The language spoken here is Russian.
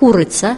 курица.